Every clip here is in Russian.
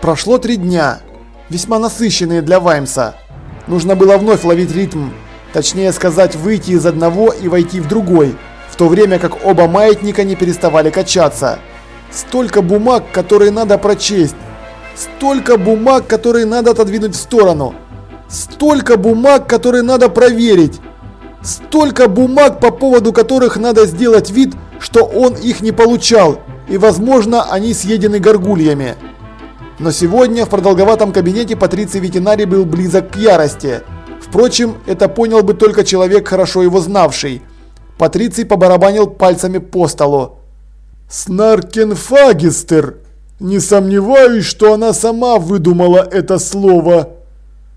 Прошло три дня, весьма насыщенные для Ваймса. Нужно было вновь ловить ритм, точнее сказать, выйти из одного и войти в другой, в то время как оба маятника не переставали качаться. Столько бумаг, которые надо прочесть, столько бумаг, которые надо отодвинуть в сторону, столько бумаг, которые надо проверить, столько бумаг, по поводу которых надо сделать вид, что он их не получал, и возможно они съедены горгульями. Но сегодня в продолговатом кабинете Патриций Ветеринарий был близок к ярости. Впрочем, это понял бы только человек, хорошо его знавший. Патриций побарабанил пальцами по столу. «Снаркенфагистер! Не сомневаюсь, что она сама выдумала это слово!»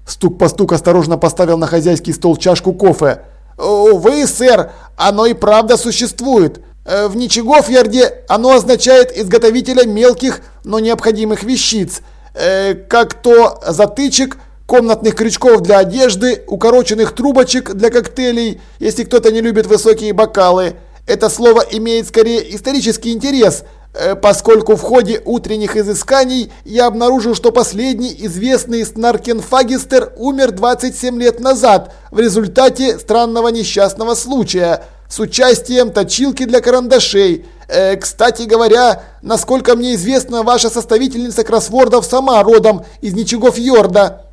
Стук по стук осторожно поставил на хозяйский стол чашку кофе. «Увы, сэр, оно и правда существует. Э, в Ничегофьярде оно означает изготовителя мелких, но необходимых вещиц, э, как то затычек, комнатных крючков для одежды, укороченных трубочек для коктейлей, если кто-то не любит высокие бокалы. Это слово имеет скорее исторический интерес, э, поскольку в ходе утренних изысканий я обнаружил, что последний известный Снаркенфагистер умер 27 лет назад в результате странного несчастного случая – с участием точилки для карандашей. Э, кстати говоря, насколько мне известно, ваша составительница кроссвордов сама родом из Ничего Фьорда.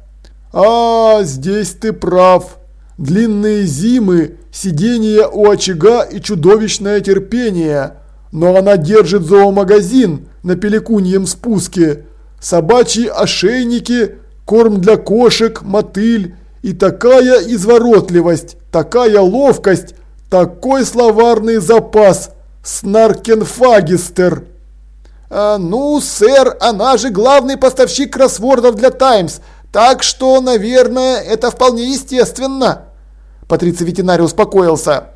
А, здесь ты прав. Длинные зимы, сидение у очага и чудовищное терпение. Но она держит зоомагазин на пеликуньем спуске. Собачьи ошейники, корм для кошек, мотыль. И такая изворотливость, такая ловкость, такой словарный запас! Снаркенфагистер!» а, «Ну, сэр, она же главный поставщик кроссвордов для Таймс, так что, наверное, это вполне естественно». Патриций ветеринарий успокоился.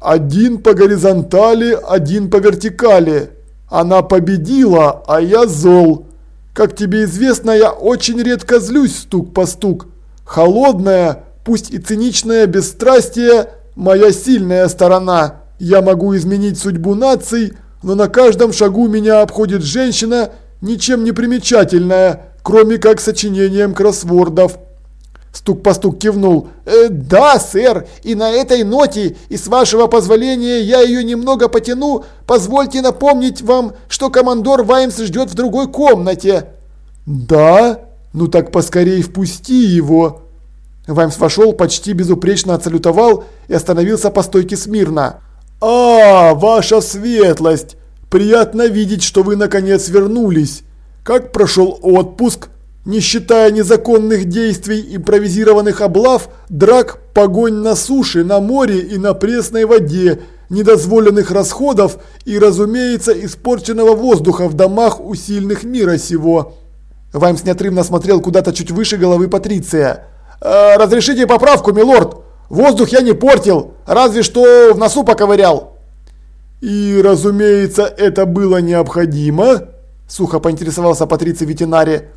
«Один по горизонтали, один по вертикали. Она победила, а я зол. Как тебе известно, я очень редко злюсь стук по стук. Холодное, пусть и циничное бесстрастие – Моя сильная сторона. Я могу изменить судьбу наций, но на каждом шагу меня обходит женщина, ничем не примечательная, кроме как сочинением кроссвордов. Стук по стук кивнул. «Э, «Да, сэр, и на этой ноте, и с вашего позволения я ее немного потяну, позвольте напомнить вам, что командор Ваймс ждет в другой комнате». «Да? Ну так поскорей впусти его». Ваймс вошел, почти безупречно отсалютовал и остановился по стойке смирно. «А, ваша светлость! Приятно видеть, что вы наконец вернулись. Как прошел отпуск? Не считая незаконных действий, импровизированных облав, драк, погонь на суше, на море и на пресной воде, недозволенных расходов и, разумеется, испорченного воздуха в домах у сильных мира сего». Ваймс неотрывно смотрел куда-то чуть выше головы Патриция. Э, «Разрешите поправку, милорд? Воздух я не портил, разве что в носу поковырял». «И, разумеется, это было необходимо?» – сухо поинтересовался Патриций ветеринаре.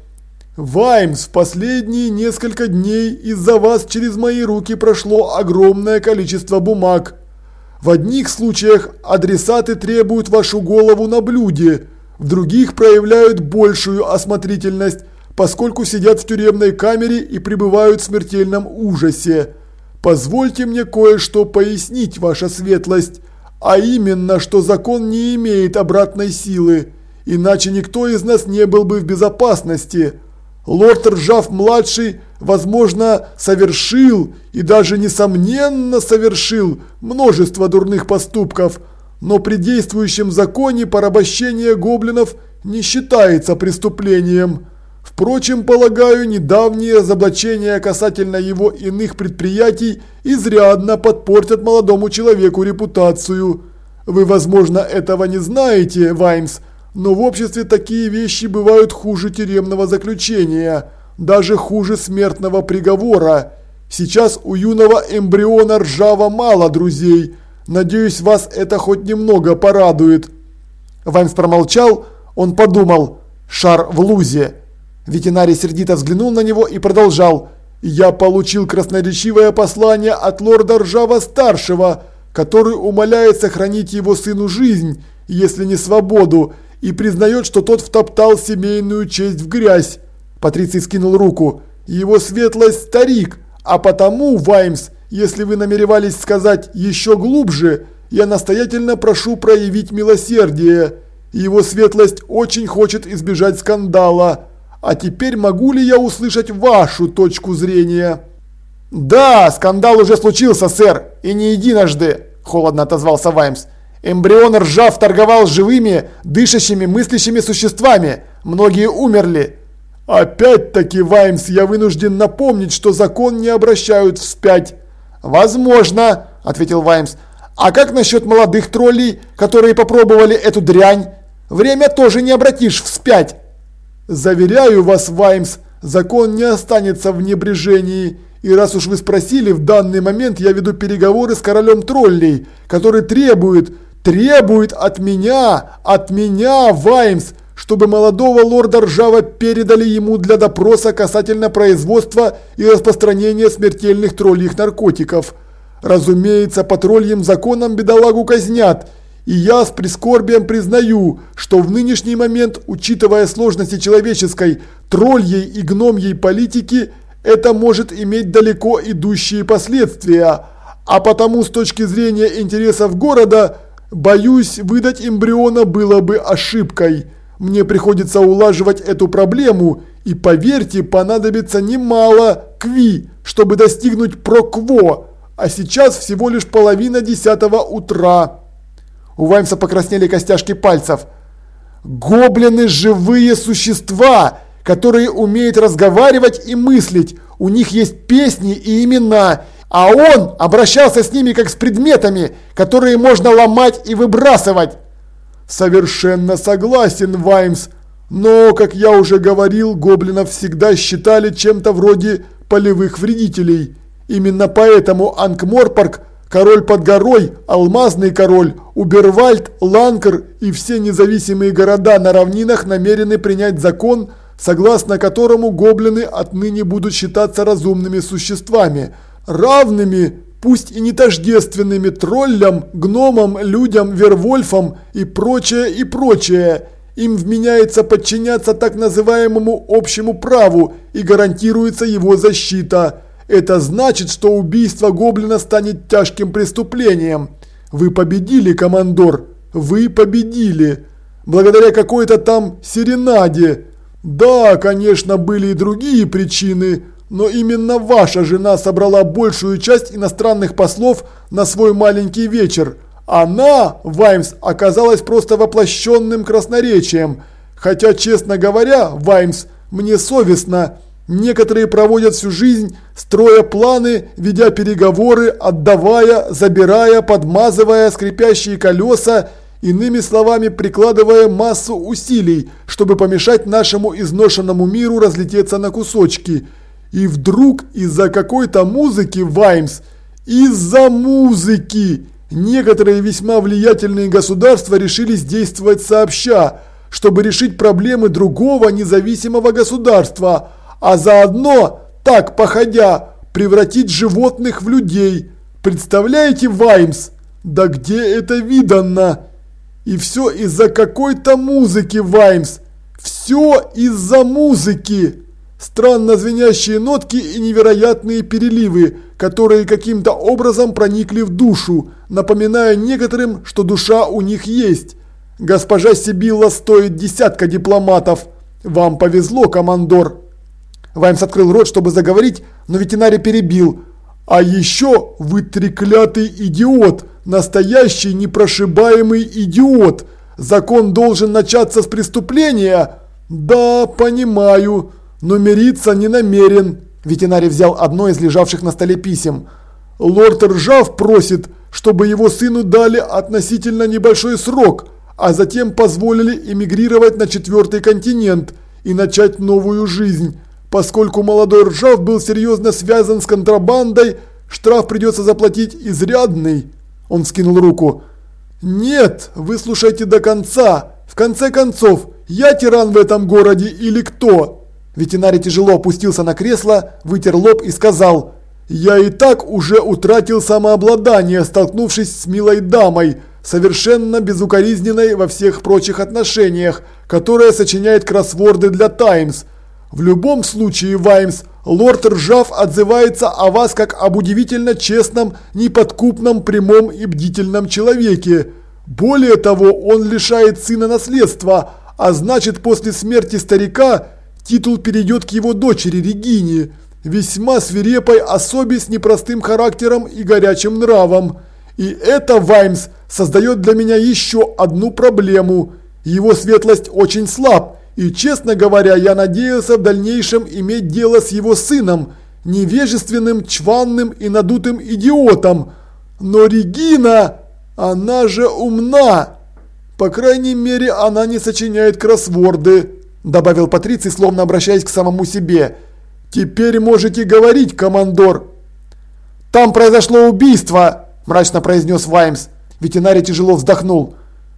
«Ваймс, в последние несколько дней из-за вас через мои руки прошло огромное количество бумаг. В одних случаях адресаты требуют вашу голову на блюде, в других проявляют большую осмотрительность, поскольку сидят в тюремной камере и пребывают в смертельном ужасе. Позвольте мне кое-что пояснить, ваша светлость, а именно, что закон не имеет обратной силы, иначе никто из нас не был бы в безопасности. Лорд Ржав-младший, возможно, совершил и даже несомненно совершил множество дурных поступков, но при действующем законе порабощение гоблинов не считается преступлением. Впрочем, полагаю, недавние разоблачения касательно его иных предприятий изрядно подпортят молодому человеку репутацию. Вы, возможно, этого не знаете, Ваймс, но в обществе такие вещи бывают хуже тюремного заключения, даже хуже смертного приговора. Сейчас у юного эмбриона ржава мало друзей. Надеюсь, вас это хоть немного порадует. Ваймс промолчал, он подумал, шар в лузе. Ветеринарий сердито взглянул на него и продолжал. Я получил красноречивое послание от лорда Ржава-старшего, который умоляет сохранить его сыну жизнь, если не свободу, и признает, что тот втоптал семейную честь в грязь. Патриций скинул руку. Его светлость старик, а потому, Ваймс, если вы намеревались сказать еще глубже, я настоятельно прошу проявить милосердие. Его светлость очень хочет избежать скандала. А теперь могу ли я услышать вашу точку зрения? Да, скандал уже случился, сэр, и не единожды, холодно отозвался Ваймс. Эмбрион ржав торговал живыми, дышащими, мыслящими существами. Многие умерли. Опять-таки, Ваймс, я вынужден напомнить, что закон не обращают вспять. Возможно, ответил Ваймс. А как насчет молодых троллей, которые попробовали эту дрянь? Время тоже не обратишь вспять. Заверяю вас, Ваймс, закон не останется в небрежении. И раз уж вы спросили, в данный момент я веду переговоры с королем троллей, который требует, требует от меня, от меня, Ваймс, чтобы молодого лорда Ржава передали ему для допроса касательно производства и распространения смертельных тролльих наркотиков. Разумеется, по тролльим законам бедолагу казнят, и я с прискорбием признаю, что в нынешний момент, учитывая сложности человеческой, тролльей и гномьей политики, это может иметь далеко идущие последствия, а потому с точки зрения интересов города, боюсь, выдать эмбриона было бы ошибкой. Мне приходится улаживать эту проблему, и поверьте, понадобится немало кви, чтобы достигнуть прокво, а сейчас всего лишь половина десятого утра. У Ваймса покраснели костяшки пальцев. Гоблины – живые существа, которые умеют разговаривать и мыслить. У них есть песни и имена, а он обращался с ними как с предметами, которые можно ломать и выбрасывать. Совершенно согласен, Ваймс. Но, как я уже говорил, гоблинов всегда считали чем-то вроде полевых вредителей. Именно поэтому Анкморпорг, король под горой, алмазный король, Убервальд, Ланкер и все независимые города на равнинах намерены принять закон, согласно которому гоблины отныне будут считаться разумными существами, равными пусть и не тождественными троллям, гномам, людям, вервольфам и прочее, и прочее. Им вменяется подчиняться так называемому общему праву и гарантируется его защита. Это значит, что убийство гоблина станет тяжким преступлением. Вы победили, командор. Вы победили. Благодаря какой-то там серенаде. Да, конечно, были и другие причины, но именно ваша жена собрала большую часть иностранных послов на свой маленький вечер. Она, Ваймс, оказалась просто воплощенным красноречием. Хотя, честно говоря, Ваймс, мне совестно. Некоторые проводят всю жизнь, строя планы, ведя переговоры, отдавая, забирая, подмазывая скрипящие колеса, иными словами, прикладывая массу усилий, чтобы помешать нашему изношенному миру разлететься на кусочки. И вдруг из-за какой-то музыки, Ваймс, из-за музыки, некоторые весьма влиятельные государства решились действовать сообща, чтобы решить проблемы другого независимого государства, а заодно, так походя, превратить животных в людей. Представляете, Ваймс? Да где это видано? И все из-за какой-то музыки, Ваймс. Все из-за музыки. Странно звенящие нотки и невероятные переливы, которые каким-то образом проникли в душу, напоминая некоторым, что душа у них есть. Госпожа Сибилла стоит десятка дипломатов. Вам повезло, командор. Ваймс открыл рот, чтобы заговорить, но ветеринарий перебил. А еще вы треклятый идиот, настоящий непрошибаемый идиот. Закон должен начаться с преступления? Да, понимаю но мириться не намерен. Ветеринарий взял одно из лежавших на столе писем. Лорд Ржав просит, чтобы его сыну дали относительно небольшой срок, а затем позволили эмигрировать на четвертый континент и начать новую жизнь. Поскольку молодой Ржав был серьезно связан с контрабандой, штраф придется заплатить изрядный. Он скинул руку. «Нет, выслушайте до конца. В конце концов, я тиран в этом городе или кто?» Ветеринарий тяжело опустился на кресло, вытер лоб и сказал «Я и так уже утратил самообладание, столкнувшись с милой дамой, совершенно безукоризненной во всех прочих отношениях, которая сочиняет кроссворды для Таймс. В любом случае, Ваймс, лорд Ржав отзывается о вас как об удивительно честном, неподкупном, прямом и бдительном человеке. Более того, он лишает сына наследства, а значит после смерти старика титул перейдет к его дочери Регине, весьма свирепой особе с непростым характером и горячим нравом. И это, Ваймс, создает для меня еще одну проблему. Его светлость очень слаб, и, честно говоря, я надеялся в дальнейшем иметь дело с его сыном, невежественным, чванным и надутым идиотом. Но Регина, она же умна. По крайней мере, она не сочиняет кроссворды, добавил Патриций, словно обращаясь к самому себе. Теперь можете говорить, командор. Там произошло убийство, мрачно произнес Ваймс. Ветеринарий тяжело вздохнул.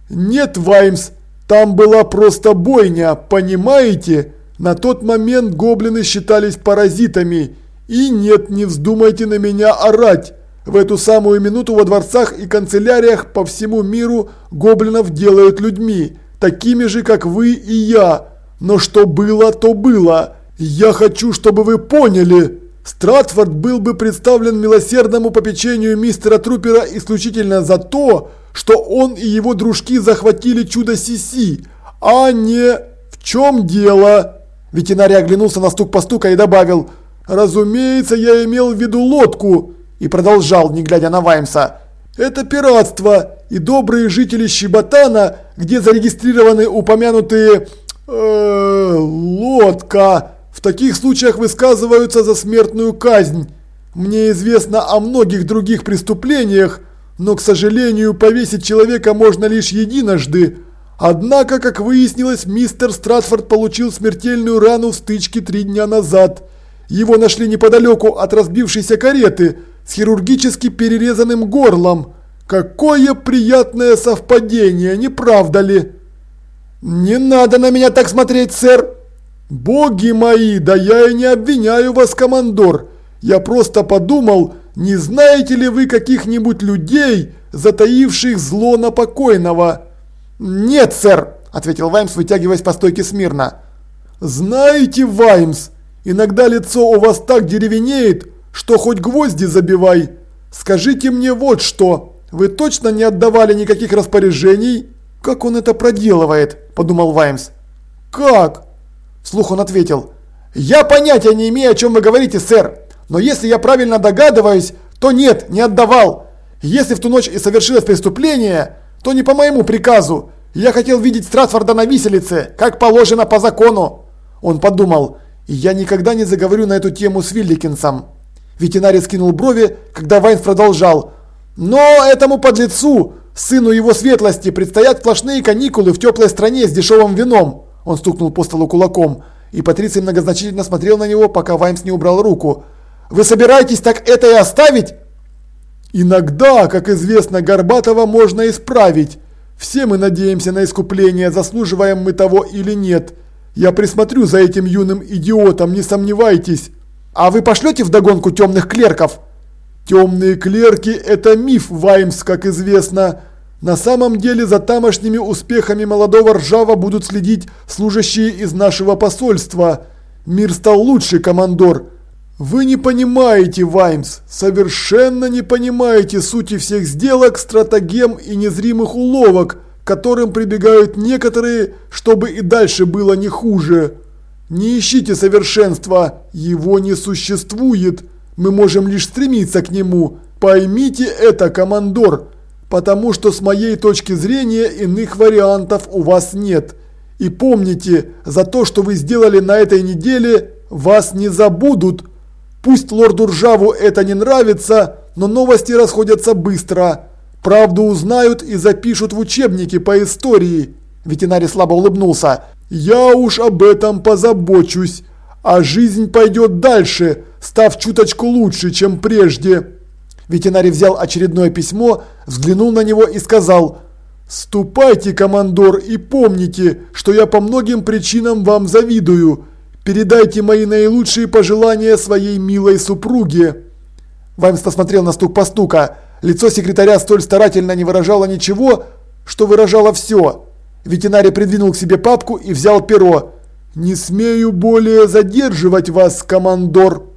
«Нет, Ваймс, там была просто бойня, понимаете? На тот момент гоблины считались паразитами. И нет, не вздумайте на меня орать. В эту самую минуту во дворцах и канцеляриях по всему миру гоблинов делают людьми, такими же, как вы и я. Но что было, то было. Я хочу, чтобы вы поняли». Стратфорд был бы представлен милосердному попечению мистера Трупера исключительно за то, что он и его дружки захватили чудо Сиси, а не в чем дело. Ветеринарий оглянулся на стук постука и добавил, «Разумеется, я имел в виду лодку» и продолжал, не глядя на Ваймса. «Это пиратство, и добрые жители Щеботана, где зарегистрированы упомянутые... Э, лодка...» В таких случаях высказываются за смертную казнь. Мне известно о многих других преступлениях, но, к сожалению, повесить человека можно лишь единожды. Однако, как выяснилось, мистер Стратфорд получил смертельную рану в стычке три дня назад. Его нашли неподалеку от разбившейся кареты с хирургически перерезанным горлом. Какое приятное совпадение, не правда ли? «Не надо на меня так смотреть, сэр!» «Боги мои, да я и не обвиняю вас, командор. Я просто подумал, не знаете ли вы каких-нибудь людей, затаивших зло на покойного?» «Нет, сэр», – ответил Ваймс, вытягиваясь по стойке смирно. «Знаете, Ваймс, иногда лицо у вас так деревенеет, что хоть гвозди забивай. Скажите мне вот что, вы точно не отдавали никаких распоряжений?» «Как он это проделывает?» – подумал Ваймс. «Как?» Вслух он ответил. «Я понятия не имею, о чем вы говорите, сэр. Но если я правильно догадываюсь, то нет, не отдавал. Если в ту ночь и совершилось преступление, то не по моему приказу. Я хотел видеть Стратфорда на виселице, как положено по закону». Он подумал, «Я никогда не заговорю на эту тему с Вилликинсом». Ветеринарий скинул брови, когда Вайнс продолжал. «Но этому подлецу, сыну его светлости, предстоят сплошные каникулы в теплой стране с дешевым вином». Он стукнул по столу кулаком, и Патриций многозначительно смотрел на него, пока Ваймс не убрал руку. «Вы собираетесь так это и оставить?» «Иногда, как известно, Горбатова можно исправить. Все мы надеемся на искупление, заслуживаем мы того или нет. Я присмотрю за этим юным идиотом, не сомневайтесь». «А вы пошлете вдогонку темных клерков?» «Темные клерки – это миф, Ваймс, как известно. На самом деле за тамошними успехами молодого Ржава будут следить служащие из нашего посольства. Мир стал лучше, командор. Вы не понимаете, Ваймс, совершенно не понимаете сути всех сделок, стратегем и незримых уловок, к которым прибегают некоторые, чтобы и дальше было не хуже. Не ищите совершенства, его не существует. Мы можем лишь стремиться к нему. Поймите это, командор потому что с моей точки зрения иных вариантов у вас нет. И помните, за то, что вы сделали на этой неделе, вас не забудут. Пусть лорду Ржаву это не нравится, но новости расходятся быстро. Правду узнают и запишут в учебнике по истории. Ветеринарий слабо улыбнулся. Я уж об этом позабочусь. А жизнь пойдет дальше, став чуточку лучше, чем прежде. Ветеринарий взял очередное письмо, взглянул на него и сказал «Ступайте, командор, и помните, что я по многим причинам вам завидую. Передайте мои наилучшие пожелания своей милой супруге». Ваймс посмотрел на стук по стука. Лицо секретаря столь старательно не выражало ничего, что выражало все. Ветеринарий придвинул к себе папку и взял перо. «Не смею более задерживать вас, командор»,